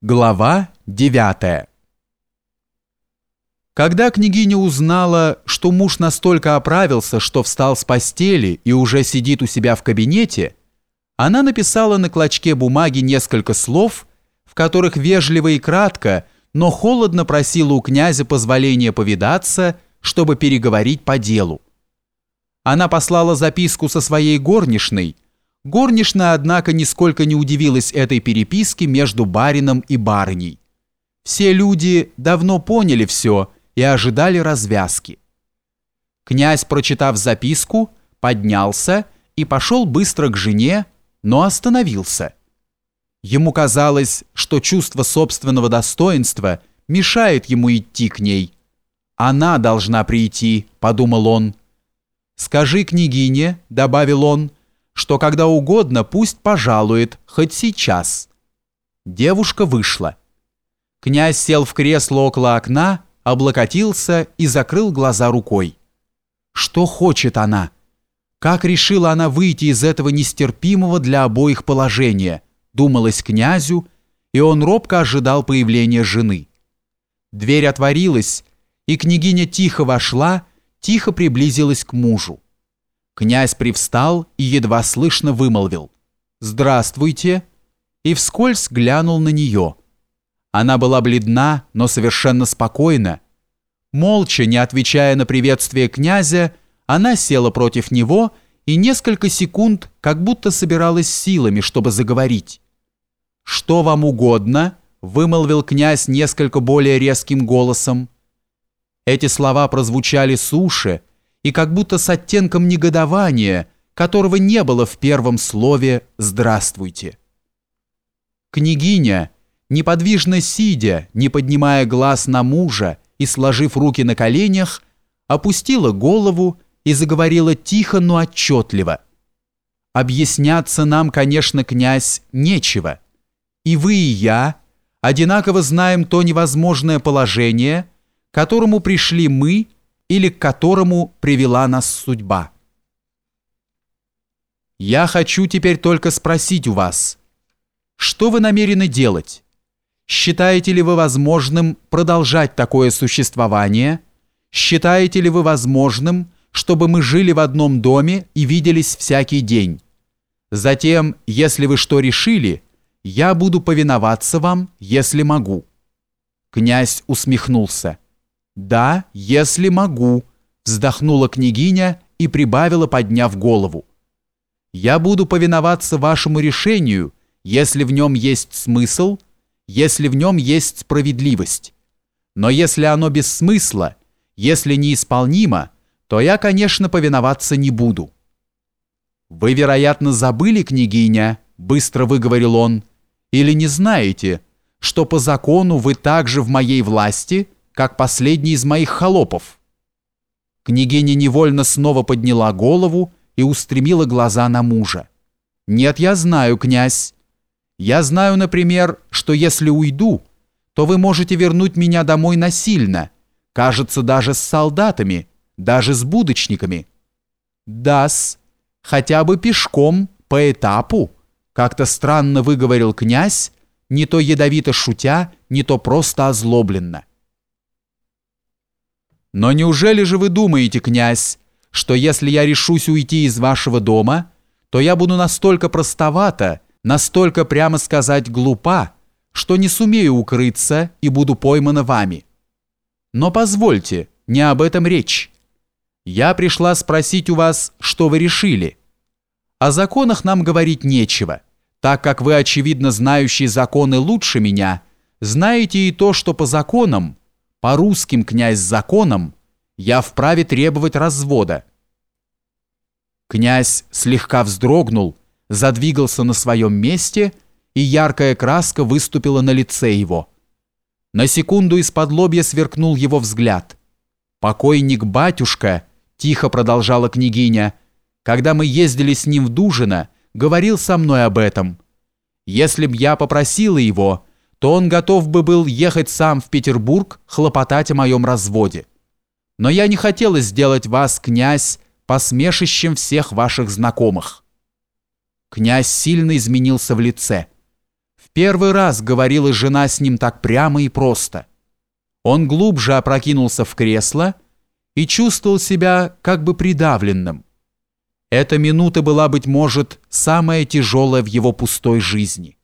Глава 9 Когда княгиня узнала, что муж настолько оправился, что встал с постели и уже сидит у себя в кабинете, она написала на клочке бумаги несколько слов, в которых вежливо и кратко, но холодно просила у князя позволения повидаться, чтобы переговорить по делу. Она послала записку со своей горничной – Горничная, однако, нисколько не удивилась этой переписке между барином и барыней. Все люди давно поняли все и ожидали развязки. Князь, прочитав записку, поднялся и пошел быстро к жене, но остановился. Ему казалось, что чувство собственного достоинства мешает ему идти к ней. «Она должна прийти», — подумал он. «Скажи княгине», — добавил он, — что когда угодно пусть пожалует, хоть сейчас. Девушка вышла. Князь сел в кресло около окна, облокотился и закрыл глаза рукой. Что хочет она? Как решила она выйти из этого нестерпимого для обоих положения, думалось князю, и он робко ожидал появления жены. Дверь отворилась, и княгиня тихо вошла, тихо приблизилась к мужу. Князь привстал и едва слышно вымолвил «Здравствуйте!» и вскользь глянул на нее. Она была бледна, но совершенно спокойна. Молча, не отвечая на приветствие князя, она села против него и несколько секунд как будто собиралась силами, чтобы заговорить. «Что вам угодно?» – вымолвил князь несколько более резким голосом. Эти слова прозвучали суше – и как будто с оттенком негодования, которого не было в первом слове «здравствуйте». Княгиня, неподвижно сидя, не поднимая глаз на мужа и сложив руки на коленях, опустила голову и заговорила тихо, но отчетливо. «Объясняться нам, конечно, князь, нечего. И вы, и я одинаково знаем то невозможное положение, к которому пришли мы, или к которому привела нас судьба. Я хочу теперь только спросить у вас, что вы намерены делать? Считаете ли вы возможным продолжать такое существование? Считаете ли вы возможным, чтобы мы жили в одном доме и виделись всякий день? Затем, если вы что решили, я буду повиноваться вам, если могу». Князь усмехнулся. «Да, если могу», – вздохнула княгиня и прибавила, подняв голову. «Я буду повиноваться вашему решению, если в нем есть смысл, если в нем есть справедливость. Но если оно без смысла, если неисполнимо, то я, конечно, повиноваться не буду». «Вы, вероятно, забыли, княгиня», – быстро выговорил он, – «или не знаете, что по закону вы также в моей власти – как последний из моих холопов. Княгиня невольно снова подняла голову и устремила глаза на мужа. «Нет, я знаю, князь. Я знаю, например, что если уйду, то вы можете вернуть меня домой насильно, кажется, даже с солдатами, даже с будочниками». «Да-с, хотя бы пешком, по этапу», как-то странно выговорил князь, не то ядовито шутя, не то просто озлобленно. Но неужели же вы думаете, князь, что если я решусь уйти из вашего дома, то я буду настолько простовата, настолько, прямо сказать, глупа, что не сумею укрыться и буду поймана вами? Но позвольте, не об этом речь. Я пришла спросить у вас, что вы решили. О законах нам говорить нечего, так как вы, очевидно, знающие законы лучше меня, знаете и то, что по законам по русским князь законам я вправе требовать развода. Князь слегка вздрогнул, задвигался на своем месте, и яркая краска выступила на лице его. На секунду из-под лобья сверкнул его взгляд. «Покойник батюшка», — тихо продолжала княгиня, «когда мы ездили с ним в Дужино, говорил со мной об этом. Если б я попросила его, то он готов бы был ехать сам в Петербург хлопотать о моем разводе. Но я не хотела сделать вас, князь, посмешищем всех ваших знакомых». Князь сильно изменился в лице. первый раз говорила жена с ним так прямо и просто. Он глубже опрокинулся в кресло и чувствовал себя как бы придавленным. Эта минута была, быть может, самая тяжелая в его пустой жизни.